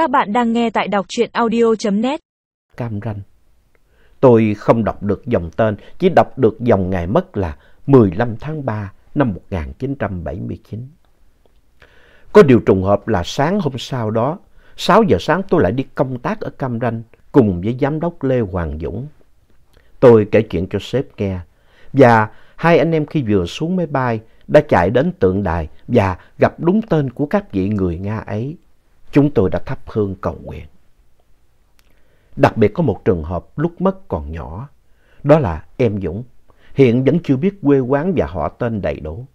Các bạn đang nghe tại đọc truyện audio.net. Cam Ranh. Tôi không đọc được dòng tên, chỉ đọc được dòng ngày mất là 15 tháng 3 năm 1979. Có điều trùng hợp là sáng hôm sau đó, 6 giờ sáng tôi lại đi công tác ở Cam Ranh cùng với giám đốc Lê Hoàng Dũng. Tôi kể chuyện cho sếp nghe và hai anh em khi vừa xuống máy bay đã chạy đến tượng đài và gặp đúng tên của các vị người Nga ấy. Chúng tôi đã thắp hương cầu nguyện. Đặc biệt có một trường hợp lúc mất còn nhỏ, đó là em Dũng, hiện vẫn chưa biết quê quán và họ tên đầy đủ.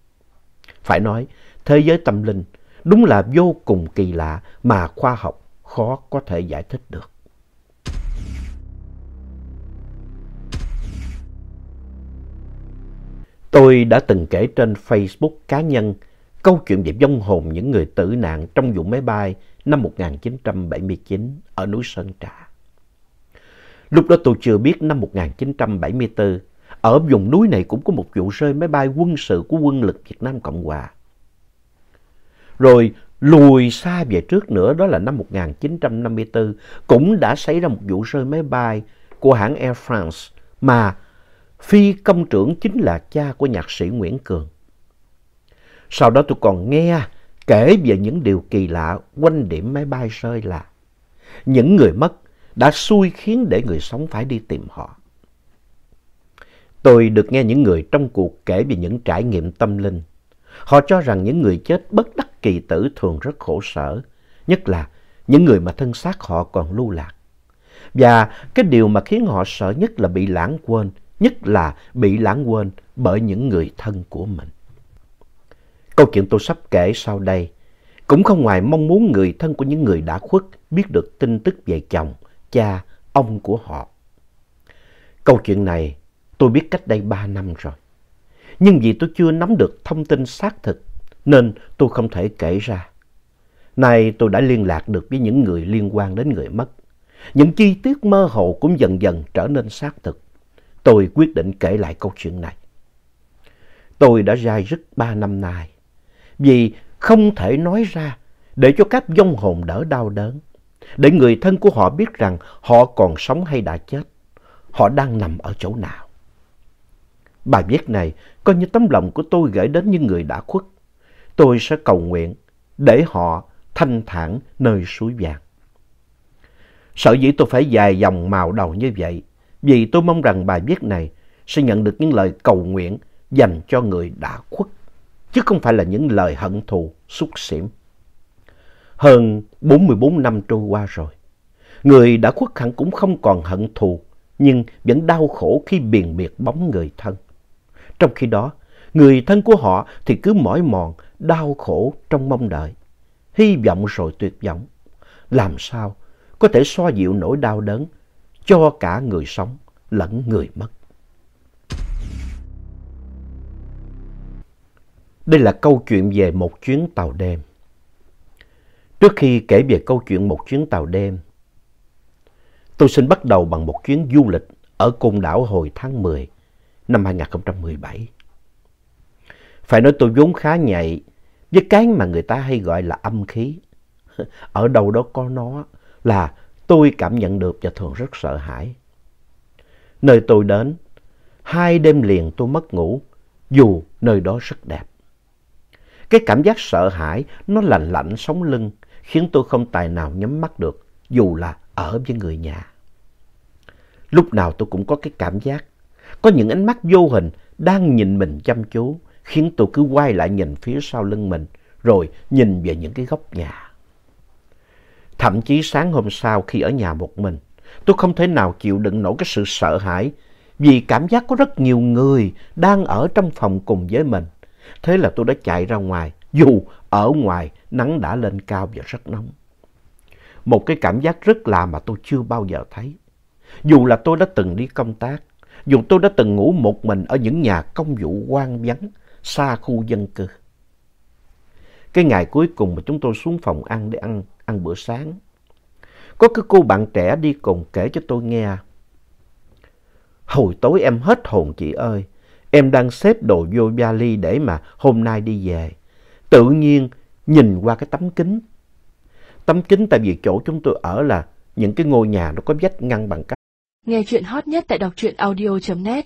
Phải nói, thế giới tâm linh đúng là vô cùng kỳ lạ mà khoa học khó có thể giải thích được. Tôi đã từng kể trên Facebook cá nhân câu chuyện về vong hồn những người tử nạn trong vụ máy bay năm 1979 ở núi Sơn Trà. Lúc đó tôi chưa biết năm 1974, ở vùng núi này cũng có một vụ rơi máy bay quân sự của quân lực Việt Nam Cộng Hòa. Rồi lùi xa về trước nữa đó là năm 1954 cũng đã xảy ra một vụ rơi máy bay của hãng Air France mà phi công trưởng chính là cha của nhạc sĩ Nguyễn Cường. Sau đó tôi còn nghe kể về những điều kỳ lạ quanh điểm máy bay rơi là những người mất đã xui khiến để người sống phải đi tìm họ. Tôi được nghe những người trong cuộc kể về những trải nghiệm tâm linh. Họ cho rằng những người chết bất đắc kỳ tử thường rất khổ sở, nhất là những người mà thân xác họ còn lưu lạc. Và cái điều mà khiến họ sợ nhất là bị lãng quên, nhất là bị lãng quên bởi những người thân của mình. Câu chuyện tôi sắp kể sau đây cũng không ngoài mong muốn người thân của những người đã khuất biết được tin tức về chồng, cha, ông của họ. Câu chuyện này tôi biết cách đây ba năm rồi. Nhưng vì tôi chưa nắm được thông tin xác thực nên tôi không thể kể ra. Nay tôi đã liên lạc được với những người liên quan đến người mất. Những chi tiết mơ hồ cũng dần dần trở nên xác thực. Tôi quyết định kể lại câu chuyện này. Tôi đã dai dứt ba năm nay vì không thể nói ra để cho các vong hồn đỡ đau đớn, để người thân của họ biết rằng họ còn sống hay đã chết, họ đang nằm ở chỗ nào. Bài viết này coi như tấm lòng của tôi gửi đến những người đã khuất. Tôi sẽ cầu nguyện để họ thanh thản nơi suối vàng. Sở dĩ tôi phải dài dòng màu đầu như vậy vì tôi mong rằng bài viết này sẽ nhận được những lời cầu nguyện dành cho người đã khuất chứ không phải là những lời hận thù, xúc xỉm. Hơn 44 năm trôi qua rồi, người đã khuất hẳn cũng không còn hận thù, nhưng vẫn đau khổ khi biền biệt bóng người thân. Trong khi đó, người thân của họ thì cứ mỏi mòn, đau khổ trong mong đợi, hy vọng rồi tuyệt vọng. Làm sao có thể xoa dịu nỗi đau đớn cho cả người sống lẫn người mất. Đây là câu chuyện về một chuyến tàu đêm. Trước khi kể về câu chuyện một chuyến tàu đêm, tôi xin bắt đầu bằng một chuyến du lịch ở Côn Đảo hồi tháng 10 năm 2017. Phải nói tôi vốn khá nhạy với cái mà người ta hay gọi là âm khí. Ở đâu đó có nó là tôi cảm nhận được và thường rất sợ hãi. Nơi tôi đến, hai đêm liền tôi mất ngủ, dù nơi đó rất đẹp. Cái cảm giác sợ hãi, nó lạnh lạnh sống lưng, khiến tôi không tài nào nhắm mắt được, dù là ở với người nhà. Lúc nào tôi cũng có cái cảm giác, có những ánh mắt vô hình đang nhìn mình chăm chú, khiến tôi cứ quay lại nhìn phía sau lưng mình, rồi nhìn về những cái góc nhà. Thậm chí sáng hôm sau khi ở nhà một mình, tôi không thể nào chịu đựng nổi cái sự sợ hãi vì cảm giác có rất nhiều người đang ở trong phòng cùng với mình. Thế là tôi đã chạy ra ngoài, dù ở ngoài nắng đã lên cao và rất nóng. Một cái cảm giác rất lạ mà tôi chưa bao giờ thấy. Dù là tôi đã từng đi công tác, dù tôi đã từng ngủ một mình ở những nhà công vụ quan vắng, xa khu dân cư. Cái ngày cuối cùng mà chúng tôi xuống phòng ăn để ăn, ăn bữa sáng. Có cái cô bạn trẻ đi cùng kể cho tôi nghe. Hồi tối em hết hồn chị ơi. Em đang xếp đồ vô vali để mà hôm nay đi về. Tự nhiên nhìn qua cái tấm kính. tấm kính tại vì chỗ chúng tôi ở là những cái ngôi nhà nó có vách ngăn bằng cách. Nghe chuyện hot nhất tại đọc truyện audio.net